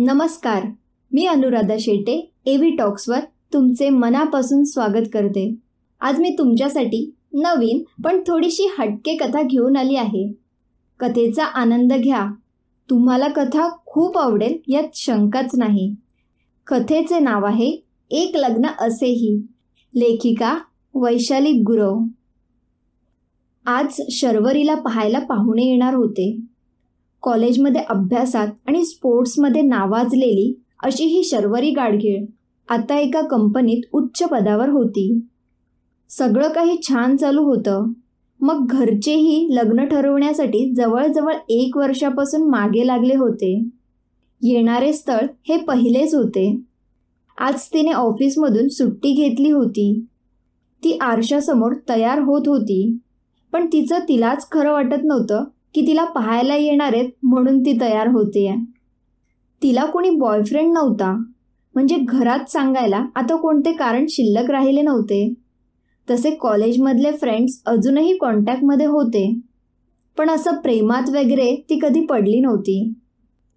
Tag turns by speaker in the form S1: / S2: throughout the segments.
S1: नमस्कार मी अनुराधा शेटे एव्ही टॉक्सवर तुमचे मनापासून स्वागत करते. आज मी तुमच्यासाठी नवीन पण थोडीशी हटके कथा घेऊन आली आहे. कथेचा आनंद घ्या. तुम्हाला कथा खूप आवडेल यात शंकाच नाही. कथेचे नाव आहे एक लग्न असेही. लेखिका वैशाली गुरव. आज शर्वरीला पाहायला पाहुणे येणार होते. कॉलेजमध्ये अभ्यासात आणि स्पोर्ट्समध्ये नावाजलेली अशी ही शर्वरी गाडगीळ आता एका कंपनीत उच्च पदावर होती. सगळं काही छान चालू होतं. मग घरचेही लग्न ठरवण्यासाठी जवळजवळ एक वर्षापासून मागे लागले होते. येणारे स्थळ हे पहिलेच होते. आज तिने ऑफिसमधून सुट्टी घेतली होती. ती आरशासमोर तयार होत होती. पण तिचं तिलाच खरं वाटत नव्हतं की तिला पाहायला येणार आहेत म्हणून ती तयार होते. तिला कोणी बॉयफ्रेंड नव्हता. म्हणजे घरात सांगायला आता कोणते कारण शिल्लक राहिले नव्हते. तसे कॉलेजमधले फ्रेंड्स अजूनही कॉन्टॅक्टमध्ये होते. पण असं प्रेमात वगैरे ती कधी पडली नव्हती.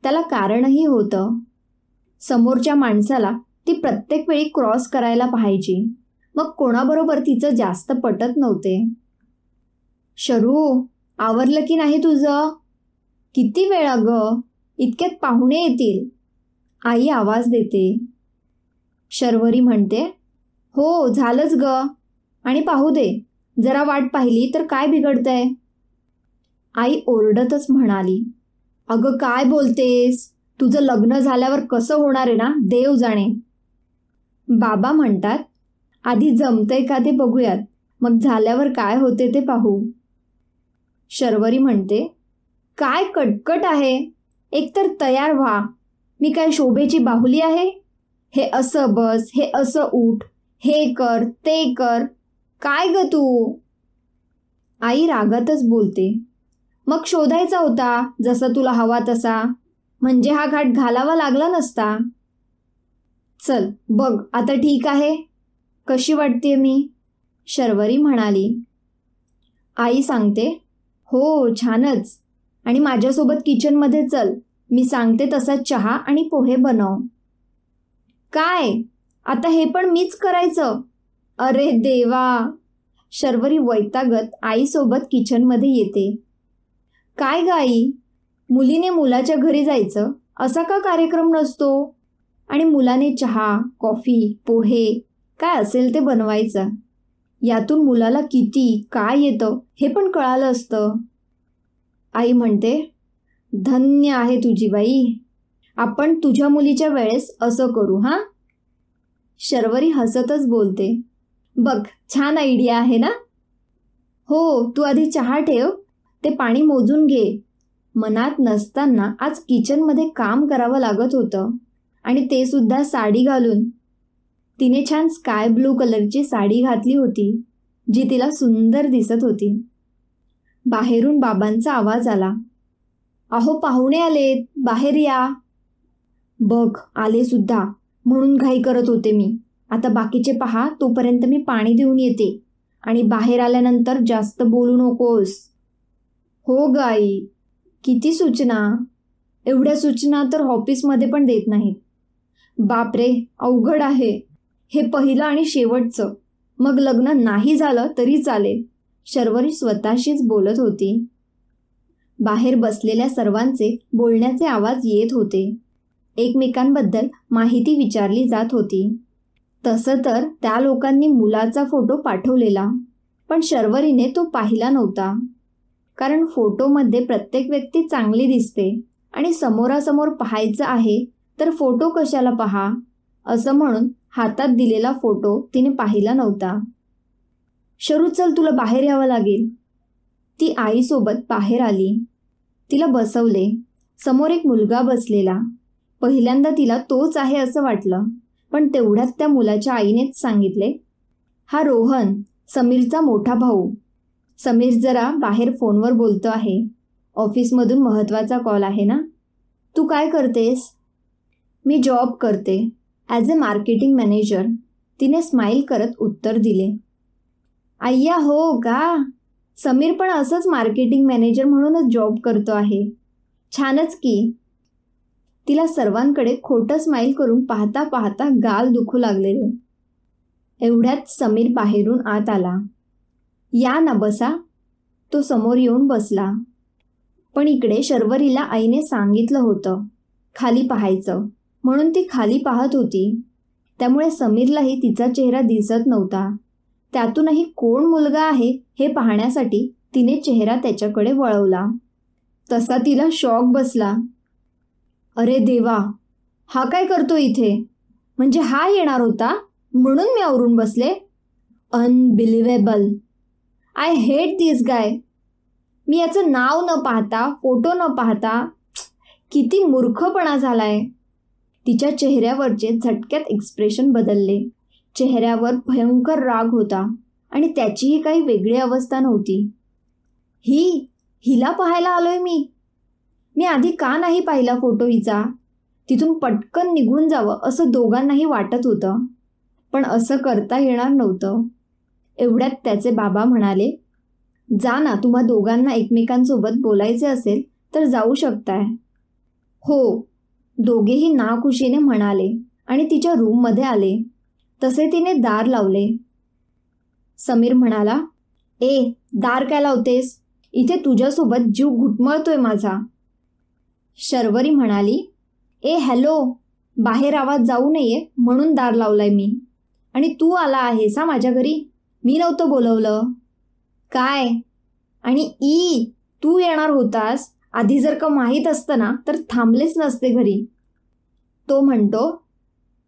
S1: त्याला कारणही होतं. समोरच्या माणसाला ती प्रत्येक वेळी क्रॉस करायला पाहायची. मग कोणाबरोबर तिचं जास्त पटत नव्हते. शरू आवरलं की नाही तुझं? किती वेळ अगं? इतक्यात पाहुणे येतील. आई आवाज देते. शर्वरी म्हणते हो झालंच ग. आणि पाहू दे जरा वाट पाहिली तर काय बिघडतंय? आई ओरडतच म्हणाली अगं काय बोलतेस? तुझं लग्न झाल्यावर कसं होणार आहे ना? देव जाणे. बाबा म्हणतात आधी जमतंय का ते बघूयात. मग झाल्यावर काय होते ते पाहू. शर्वरी म्हणते काय कटकट आहे? एकतर तयार व्हा. मी काय शोभेची बाहुली आहे? हे असं बस हे असं उठ हे कर ते कर. काय ग तू? आई रागातच बोलते मग शोधायचा होता जसा तुला हवा तसा. म्हणजे हा घाट घालावा लागला नसता. चल बघ आता ठीक आहे. कशी वाटते मी? शर्वरी म्हणाली. आई सांगते हो छानच. आणि माझ्यासोबत किचनमध्ये चल. मी सांगते तसा चहा आणि पोहे बनव. काय? आता हे पण मीच करायचं. अरे देवा! शर्वरी वैतागत आईसोबत किचनमध्ये येते. काय गाई मुलीने मुलाच्या घरी जायचं? असा का कार्यक्रम नसतो? आणि मुलाने चहा कॉफी पोहे काय असेल ते बनवायचं. यातून मुलाला किती काय येतं हे पण कळालं असतं. आई म्हणते धन्य आहे तुझी बाई. आपण तुझ्या मुलीच्या वेळेस असं करू हां? शर्वरी हसतच बोलते बघ छान आयडिया आहे ना? हो तू आधी चहा ठेव ते पाणी मोजून घे. मनात नसताना आज किचनमध्ये काम करावं लागत होतं आणि ते सुद्धा साडी घालून. तिने छान स्काय ब्लू कलरची साडी घातली होती जी तिला सुंदर दिसत होती. बाहेरून बाबांचा आवाज आला. अहो पाहुणे आलेत. बाहेर या. बघ आले सुद्धा. म्हणून घाई करत होते मी. आता बाकीचे पहा तोपर्यंत मी पाणी देऊन येते. आणि बाहेर आल्यानंतर जास्त बोलू नकोस. हो गाई. किती सूचना. एवढ्या सूचना तर ऑफिसमध्ये पण देत नाहीत. बापरे अवघड आहे. हे पहिलं आणि शेवटचं. मग लग्न नाही झालं तरी चालेल. शर्वरी स्वतःशीच बोलत होती. बाहेर बसलेल्या सर्वांचे बोलण्याचे आवाज येत होते. एकमेकांबद्दल माहिती विचारली जात होती. तसं तर त्या लोकांनी मुलाचा फोटो पाठवलेला पण शर्वरीने तो पाहिला नव्हता. कारण फोटोमध्ये प्रत्येक व्यक्ती चांगली दिसते आणि समोरासमोर पाहायचं आहे तर फोटो कशाला पहा? असं म्हणून हातात दिलेला फोटो तिने पाहिला नव्हता. शरू चल तुला बाहेर यावं लागेल. ती आईसोबत बाहेर आली. तिला बसवले. समोर एक मुलगा बसलेला. पहिल्यांदा तिला तोच आहे असं वाटलं पण तेवढ्यात त्या मुलाच्या आईनेच सांगितले हा रोहन समीरचा मोठा भाऊ. समीर जरा बाहेर फोनवर बोलतो आहे. ऑफिसमधून महत्त्वाचा कॉल आहे ना? तू काय करतेस? मी जॉब करते. ॲज अ मार्केटिंग मॅनेजर तिने स्माईल करत उत्तर दिले. अय्या हो का समीर पण असंच मार्केटिंग मॅनेजर म्हणूनच जॉब करतो आहे. छानच की. तिला सर्वांकडे खोटं स्माईल करून पाहता पाहता गाल दुखू लागलेले. एवढ्यात समीर बाहेरून आत आला. या ना बसा. तो समोर येऊन बसला. पण इकडे शर्वरीला आईने सांगितलं होतं. खाली पाहायचं. म्हणून ती खाली पाहत होती. त्यामुळे समीरलाही तिचा चेहरा दिसत नव्हता. त्यातूनही कोण मुलगा आहे हे पाहण्यासाठी तिने चेहरा त्याच्याकडे वळवला. तसा तिला शॉक बसला. अरे देवा हा काय करतो इथे? म्हणजे हा येणार होता? म्हणून मी आवरून बसले? Unbelievable I hate this guy मी याचं नाव न पाहता फोटो न पाहता किती मूर्खपणा झालाय. तिच्या चेहऱ्यावरचे झटक्यात एक्सप्रेशन बदलले. चेहऱ्यावर भयंकर राग होता आणि त्याचीही काही वेगळी अवस्था नव्हती. ही हिला पाहायला आलोय मी. मी आधी का नाही पाहिला फोटो हिचा? तिथून पटकन निघून जावं असं दोघांनाही वाटत होतं. पण असं करता येणार नव्हतं. एवढ्यात त्याचे बाबा म्हणाले जा ना तुम्हा दोघांना एकमेकांसोबत बोलायचे असेल तर जाऊ शकताय. हो दोघेही नाखुशीने म्हणाले आणि तिच्या रूममध्ये आले. तसे तिने दार लावले. समीर म्हणाला ए दार काय लावतेस? इथे तुझ्यासोबत जीव घुटमळतोय माझा. शर्वरी म्हणाली ए हॅलो बाहेर आवाज जाऊ नये म्हणून दार लावलाय मी. आणि तू आला आहेस हा माझ्या घरी? मी नव्हतं बोलवलं. काय? आणि ई तू येणार होतास? आधी जर का माहीत असतं ना तर थांबलेच नसते घरी. तो म्हणतो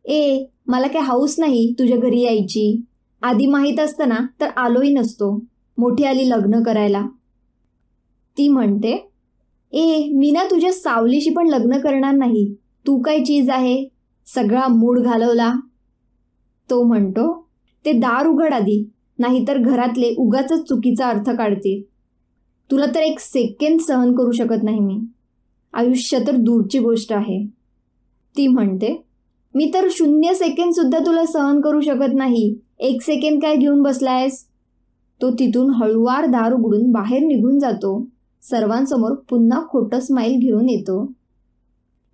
S1: ए मला काय हाऊस नाही तुझ्या घरी यायची. आधी माहीत असतं ना तर आलोही नसतो. मोठी आली लग्न करायला. ती म्हणते ए मी ना तुझ्या सावलीशी पण लग्न करणार नाही. तू काय चीज आहे? सगळा मूड घालवला. तो म्हणतो ते दार उघड आधी. नाहीतर घरातले उगाच चुकीचा अर्थ काढतील. तुला तर एक सेकंड सहन करू शकत नाही मी. आयुष्य तर दूरची गोष्ट आहे. ती म्हणते मी तर शून्य सेकंड सुद्धा तुला सहन करू शकत नाही. एक सेकंड काय घेऊन बसलायस? तो तिथून हळुवार दार उघडून बाहेर निघून जातो. सर्वांसमोर पुन्हा खोटं स्माईल घेऊन येतो.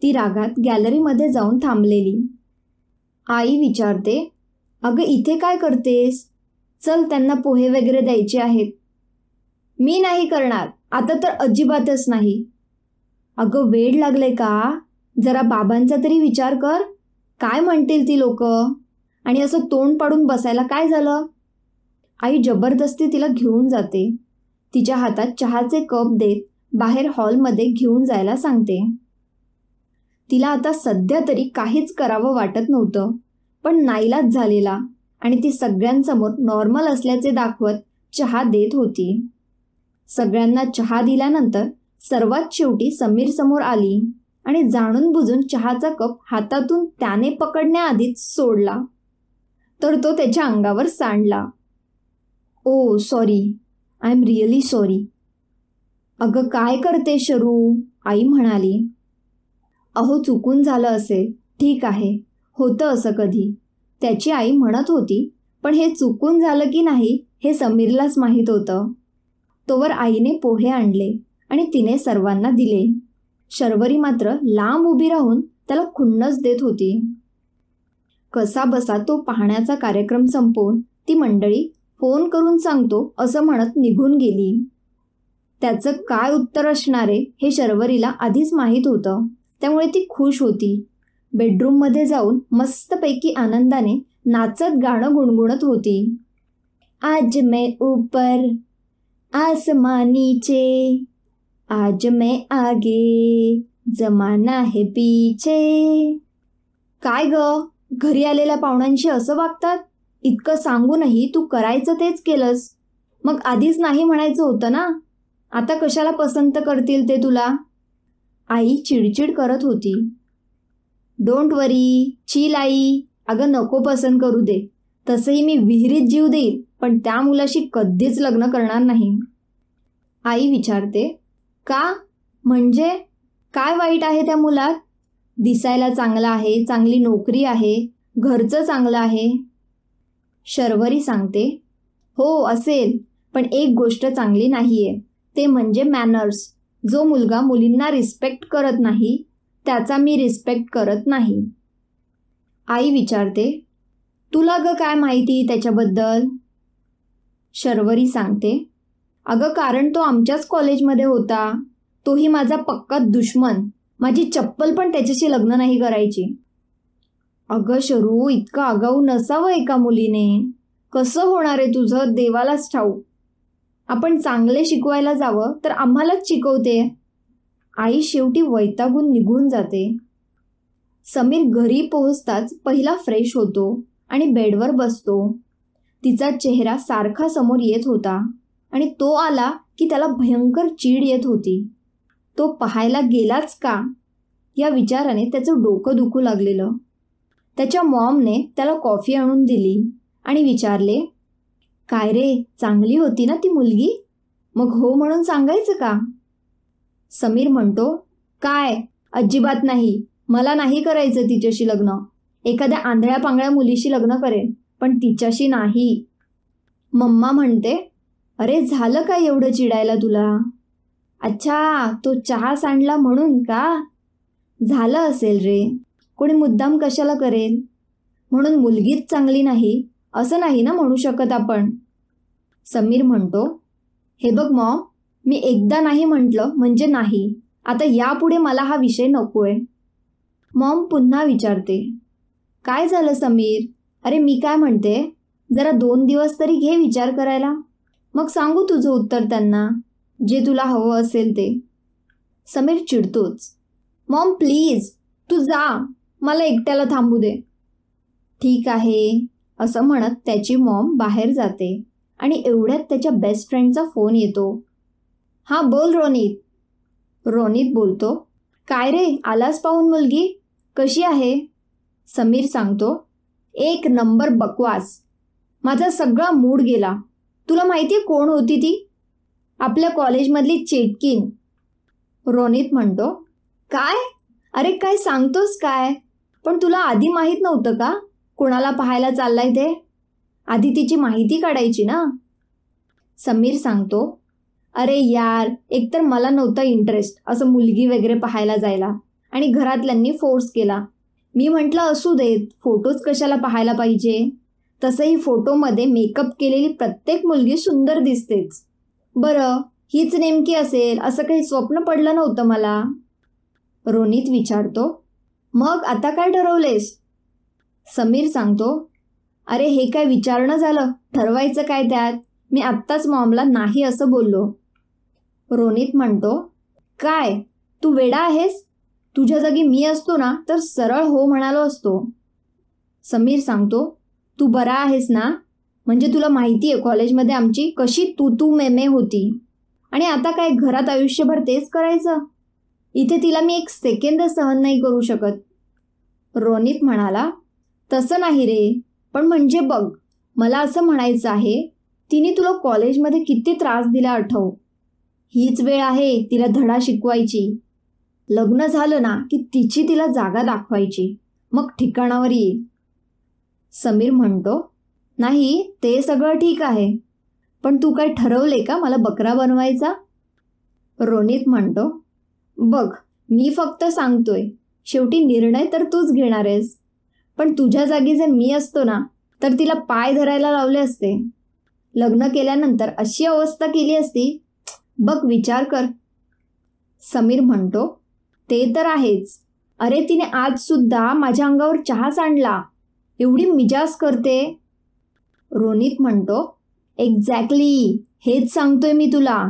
S1: ती रागात गॅलरीमध्ये जाऊन थांबलेली. आई विचारते अगं इथे काय करतेस? चल त्यांना पोहे वगैरे द्यायचे आहेत. मी नाही करणार. आता तर अजिबातच नाही. अगं वेळ लागले का? जरा बाबांचा तरी विचार कर. काय म्हणतील ती लोक? आणि असं तोंड पाडून बसायला काय झालं? आई जबरदस्ती तिला घेऊन जाते. तिच्या हातात चहाचे कप देत बाहेर हॉलमध्ये घेऊन जायला सांगते. तिला आता सध्या तरी काहीच करावं वाटत नव्हतं पण नाईलाच झालेला आणि ती सगळ्यांसमोर नॉर्मल असल्याचे दाखवत चहा देत होती. सगळ्यांना चहा दिल्यानंतर सर्वात शेवटी समीर समोर आली आणि जाणून बुजून चहाचा कप हातातून त्याने पकडण्याआधीच सोडला. तर तो त्याच्या अंगावर सांडला. ओ sorry. I am really sorry. अगं काय करते शरू? आई म्हणाली. अहो चुकून झालं असेल. ठीक आहे. होतं असं कधी. त्याची आई म्हणत होती पण हे चुकून झालं की नाही हे समीरलाच माहीत होतं. तोवर आईने पोहे आणले आणि तिने सर्वांना दिले. शर्वरी मात्र लांब उभी राहून त्याला खुन्नस देत होती. कसा बसा तो पाहण्याचा कार्यक्रम संपवून ती मंडळी फोन करून सांगतो असं म्हणत निघून गेली. त्याचं काय उत्तर असणारे हे शर्वरीला आधीच माहीत होतं. त्यामुळे ती खुश होती. बेडरूममध्ये जाऊन मस्तपैकी आनंदाने नाचत गाणं गुणगुणत होती. आज मैं ऊपर आसमां नीचे आज मैं आगे जमाना है पीछे. काय ग? घरी आलेल्या पाहुण्यांशी असं वागतात? इतकं सांगूनही तू करायचं तेच केलंस. मग आधीच नाही म्हणायचं होतं ना? आता कशाला पसंत करतील ते तुला? आई चिडचिड करत होती. डोंट वरी चील आई. अगं नको पसंत करू दे. तसंही मी विहिरीत जीव देईल. पण त्या मुलाशी कधीच लग्न करणार नाही. आई विचारते का? म्हणजे काय वाईट आहे त्या मुलात? दिसायला चांगला आहे चांगली नोकरी आहे घरचं चांगलं आहे. शर्वरी सांगते हो असेल पण एक गोष्ट चांगली नाही आहे ते म्हणजे मॅनर्स. जो मुलगा मुलींना रिस्पेक्ट करत नाही त्याचा मी रिस्पेक्ट करत नाही. आई विचारते तुला ग काय माहिती त्याच्याबद्दल? शर्वरी सांगते अगं कारण तो आमच्याच कॉलेजमध्ये होता. तोही माझा पक्का दुश्मन. माझी चप्पल पण त्याच्याशी लग्न नाही करायची. अगं शरू इतकं आगाऊ नसावं एका मुलीने. कसं होणार आहे तुझं? देवालाच ठाऊ आपण चांगले शिकवायला जावं तर आम्हालाच शिकवते. आई शेवटी वैतागून निघून जाते. समीर घरी पोहोचताच पहिला फ्रेश होतो आणि बेडवर बसतो. तिचा चेहरा सारखा समोर येत होता आणि तो आला की त्याला भयंकर चीड येत होती. तो पाहायला गेलाच का? या विचाराने त्याचं डोकं दुखू लागलेलं. त्याच्या मॉमने त्याला कॉफी आणून दिली आणि विचारले काय रे चांगली होती ना ती मुलगी? मग हो म्हणून सांगायचं का? समीर म्हणतो काय? अजिबात नाही. मला नाही करायचं तिच्याशी लग्न. एखाद्या आंधळ्या पांगळ्या मुलीशी लग्न करेन. पण तिच्याशी नाही. मम्मा म्हणते अरे झालं काय एवढं चिडायला तुला? अच्छा तो चहा सांडला म्हणून का? झालं असेल रे. कोणी मुद्दाम कशाला करेल? म्हणून मुलगीच चांगली नाही असं नाही ना म्हणू शकत आपण. समीर म्हणतो हे बघ मॉम मी एकदा नाही म्हटलं म्हणजे नाही. आता यापुढे मला हा विषय नकोय. मॉम पुन्हा विचारते काय झालं समीर? अरे मी काय म्हणते? जरा दोन दिवस तरी घे विचार करायला. मग सांगू तुझं उत्तर त्यांना जे तुला हवं असेल ते. समीर चिडतोच. मॉम प्लीज तू जा. मला एकट्याला थांबू दे. ठीक आहे असं म्हणत त्याची मॉम बाहेर जाते आणि एवढ्यात त्याच्या बेस्ट फ्रेंडचा फोन येतो. हां बोल रोनित. रोनित बोलतो काय रे आलास पाहून मुलगी? कशी आहे? समीर सांगतो एक नंबर बकवास. माझा सगळा मूड गेला. तुला माहिती आहे कोण होती ती? आपल्या कॉलेजमधली चेटकीन रोनित म्हणतो काय? अरे काय सांगतोस काय? पण तुला आधी माहीत नव्हतं का? कोणाला पाहायला चाललाय ते? आधी तिची माहिती काढायची ना? समीर सांगतो अरे यार एकतर मला नव्हतं इंटरेस्ट असं मुलगी वगैरे पाहायला जायला आणि घरातल्यांनी फोर्स केला. मी म्हटलं असू देत फोटोज कशाला पाहायला पाहिजे? तसंही फोटोमध्ये मेकअप केलेली प्रत्येक मुलगी सुंदर दिसतेच. बरं हीच नेमकी असेल असं काही स्वप्न पडलं नव्हतं मला. रोनित विचारतो मग आता काय ठरवलेस? समीर सांगतो अरे हे काय विचारणं झालं? ठरवायचं काय त्यात? मी आत्ताच मॉमला नाही असं बोललो. रोनित म्हणतो काय? तू वेडा आहेस? तुझ्या जागी मी असतो ना तर सरळ हो म्हणालो असतो. समीर सांगतो तू बरा आहेस ना? म्हणजे तुला माहिती आहे कॉलेजमध्ये आमची कशी तू तू मेमे होती. आणि आता काय घरात आयुष्यभर तेच करायचं? इथे तिला मी एक सेकंद सहन नाही करू शकत. रोनित म्हणाला तसं नाही रे पण म्हणजे बघ मला असं म्हणायचं आहे तिने तुला कॉलेजमध्ये किती त्रास दिला आठव. हीच वेळ आहे तिला धडा शिकवायची. लग्न झालं ना की तिची तिला जागा दाखवायची. मग ठिकाणावर येईल समीर म्हणतो नाही ते सगळं ठीक आहे. पण तू काय ठरवले का मला बकरा बनवायचा? रोनित म्हणतो बघ मी फक्त सांगतोय शेवटी निर्णय तर तूच घेणार आहेस. पण तुझ्या जागी जर मी असतो ना तर तिला पाय धरायला लावले असते. लग्न केल्यानंतर अशी अवस्था केली असती बघ विचार कर. समीर म्हणतो ते तर आहेच. अरे तिने आज सुद्धा माझ्या अंगावर चहा सांडला एवढी मिजाज करते. रोनित म्हणतो एक्झॅक्टली हेच सांगतोय मी तुला.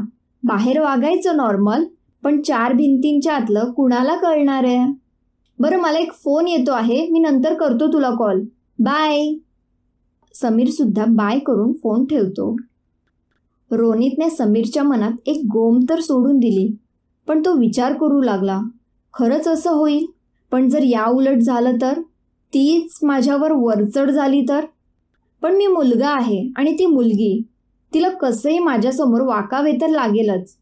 S1: बाहेर वागायचं नॉर्मल पण चार भिंतींच्या आतलं कुणाला कळणार आहे? बरं मला एक फोन येतो आहे. मी नंतर करतो तुला कॉल बाय समीर सुद्धा बाय करून फोन ठेवतो. रोनितने समीरच्या मनात एक गोम तर सोडून दिली पण तो विचार करू लागला. खरंच असं होईल? पण जर या उलट झालं तर? तीच माझ्यावर वरचढ झाली तर? पण मी मुलगा आहे आणि ती मुलगी. तिला कसंही माझ्यासमोर वाकावे तर लागेलच.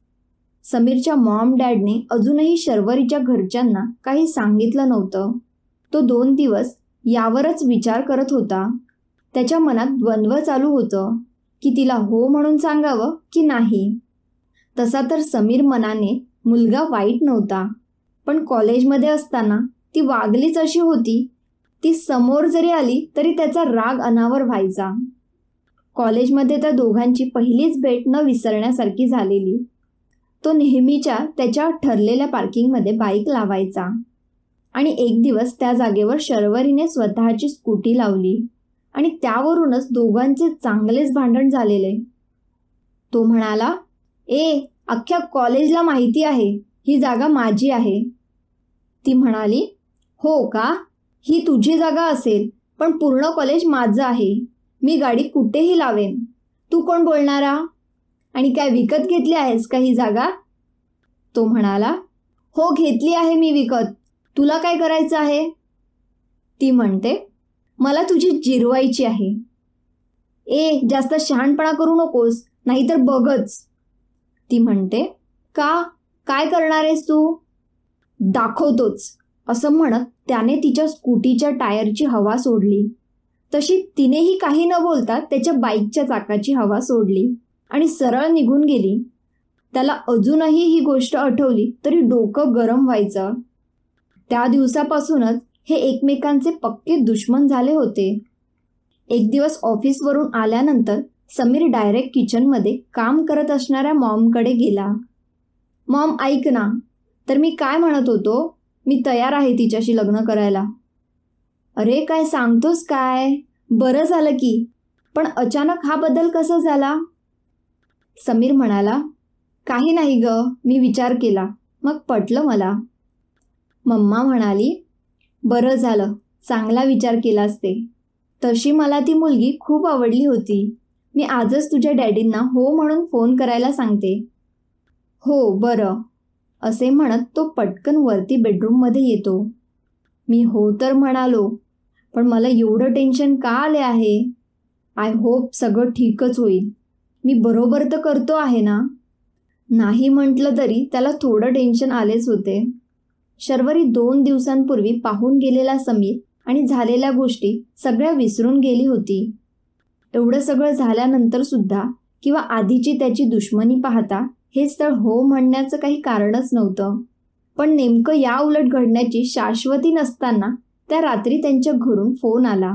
S1: समीरच्या मॉम डॅडने अजूनही शर्वरीच्या घरच्यांना काही सांगितलं नव्हतं. तो दोन दिवस यावरच विचार करत होता. त्याच्या मनात द्वंद्व चालू होतं की तिला हो म्हणून सांगावं की नाही. तसा तर समीर मनाने मुलगा वाईट नव्हता. पण कॉलेजमध्ये असताना ती वागलीच अशी होती ती समोर जरी आली तरी त्याचा राग अनावर व्हायचा. कॉलेजमध्ये त्या दोघांची पहिलीच भेट न विसरण्यासारखी झालेली. तो नेहमीच्या त्याच्या ठरलेल्या पार्किंगमध्ये बाईक लावायचा आणि एक दिवस त्या जागेवर शर्वरीने स्वतःची स्कूटी लावली आणि त्यावरूनच दोघांचे चांगलेच भांडण झालेले. तो म्हणाला ए अख्ख्या कॉलेजला माहिती आहे ही जागा माझी आहे. ती म्हणाली हो का? ही तुझी जागा असेल पण पूर्ण कॉलेज माझं आहे. मी गाडी कुठेही लावेन. तू कोण बोलणारा? आणि काय विकत घेतली आहेस का ही जागा? तो म्हणाला हो घेतली आहे मी विकत. तुला काय करायचं आहे? ती म्हणते मला तुझी जिरवायची आहे. ए जास्त शहाणपणा करू नकोस नाहीतर बघच. ती म्हणते का? काय करणार आहेस तू? दाखवतोच. असं म्हणत त्याने तिच्या स्कूटीच्या टायरची हवा सोडली. तशी तिनेही काही न बोलता त्याच्या बाईकच्या चाकाची हवा सोडली आणि सरळ निघून गेली. त्याला अजूनही ही गोष्ट आठवली तरी डोकं गरम व्हायचं. त्या दिवसापासूनच हे एकमेकांचे पक्के दुश्मन झाले होते. एक दिवस ऑफिसवरून आल्यानंतर समीर डायरेक्ट किचनमध्ये काम करत असणाऱ्या मॉमकडे गेला. मॉम ऐक ना. तर मी काय म्हणत होतो? मी तयार आहे तिच्याशी लग्न करायला. अरे काय सांगतोस काय? बरं झालं की. पण अचानक हा बदल कसा झाला? समीर म्हणाला काही नाही ग मी विचार केला. मग पटलं मला. मम्मा म्हणाली बरं झालं. चांगला विचार केलास ते. तशी मला ती मुलगी खूप आवडली होती. मी आजच तुझ्या डॅडींना हो म्हणून फोन करायला सांगते. हो बरं. असे म्हणत तो पटकन वरती बेडरूममध्ये येतो. मी हो तर म्हणालो पण मला एवढं टेन्शन का आले आहे? आय होप सगळं ठीकच होईल. मी बरोबर तर करतो आहे ना? नाही म्हटलं तरी त्याला थोडं टेन्शन आलेच होते. शर्वरी दोन दिवसांपूर्वी पाहून गेलेला समीर आणि झालेल्या गोष्टी सगळ्या विसरून गेली होती. एवढं सगळं झाल्यानंतर सुद्धा किंवा आधीची त्याची दुश्मनी पाहता हे स्थळ हो म्हणण्याचं काही कारणच नव्हतं. पण नेमकं या उलट घडण्याची शाश्वती नसताना त्या रात्री त्यांच्या घरून फोन आला.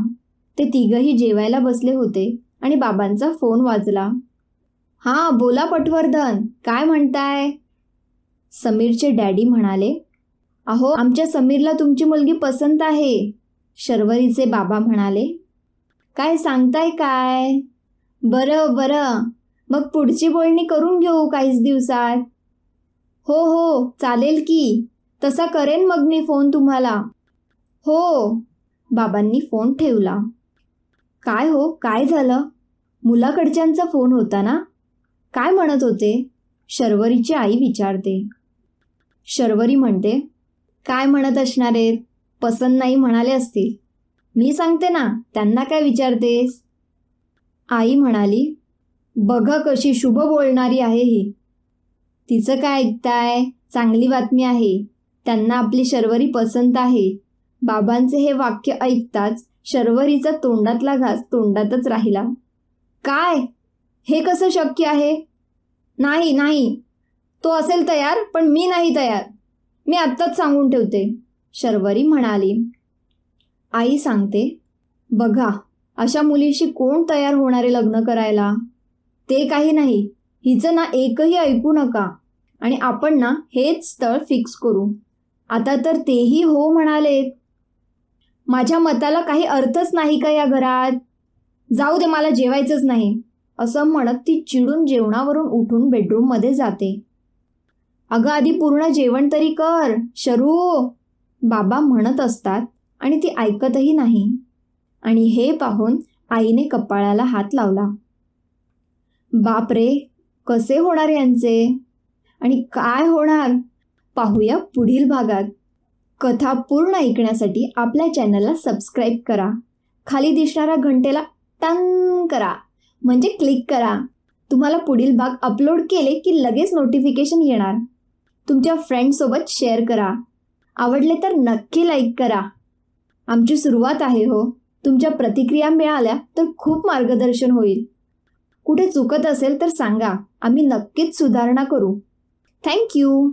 S1: ते तिघही जेवायला बसले होते आणि बाबांचा फोन वाजला. हां बोला पटवर्धन काय म्हणताय? समीरचे डॅडी म्हणाले अहो आमच्या समीरला तुमची मुलगी पसंत आहे. शर्वरीचे बाबा म्हणाले काय सांगताय काय? बरं बरं मग पुढची बोलणी करून घेऊ काहीच दिवसात? हो हो चालेल की. तसा करेन मग मी फोन तुम्हाला. हो बाबांनी फोन ठेवला. काय हो काय झालं? मुलाकडच्यांचा फोन होता ना? काय म्हणत होते? शर्वरीची आई विचारते. शर्वरी म्हणते काय म्हणत असणार आहेत पसंत नाही म्हणाले असतील. मी सांगते ना त्यांना काय विचारतेस? आई म्हणाली बघा कशी शुभ बोलणारी आहे ही. तिचं काय ऐकताय? चांगली बातमी आहे. त्यांना आपली शर्वरी पसंत आहे. बाबांचे हे वाक्य ऐकताच शर्वरीचा तोंडातला घास तोंडातच राहिला. काय? हे कसं शक्य आहे? नाही नाही. तो असेल तयार पण मी नाही तयार. मी आत्ताच सांगून ठेवते. शर्वरी म्हणाली. आई सांगते बघा अशा मुलीशी कोण तयार होणारे लग्न करायला? ते काही नाही. हिचं ना एकही ऐकू नका. आणि आपण ना हेच स्थळ फिक्स करू. आता तर तेही हो म्हणालेत. माझ्या मताला काही अर्थच नाही का या घरात? जाऊ दे मला जेवायचंच नाही. असं म्हणत ती चिडून जेवणावरून उठून बेडरूममध्ये जाते. अगं आधी पूर्ण जेवण तरी कर. शरू. बाबा म्हणत असतात आणि ती ऐकतही नाही. आणि हे पाहून आईने कपाळाला हात लावला. बापरे कसे होणार यांचे? आणि काय होणार? पाहूया पुढील भागात. कथा पूर्ण ऐकण्यासाठी आपल्या चॅनलला सबस्क्राईब करा. खाली दिसणाऱ्या घंटेला टन करा. म्हणजे क्लिक करा. तुम्हाला पुढील भाग अपलोड केले की लगेच नोटिफिकेशन येणार. तुमच्या फ्रेंडसोबत शेअर करा. आवडले तर नक्की लाईक करा. आमची सुरुवात आहे हो. तुमच्या प्रतिक्रिया मिळाल्या तर खूप मार्गदर्शन होईल. कुठे चुकत असेल तर सांगा. आम्ही नक्कीच सुधारणा करू. थँक्यू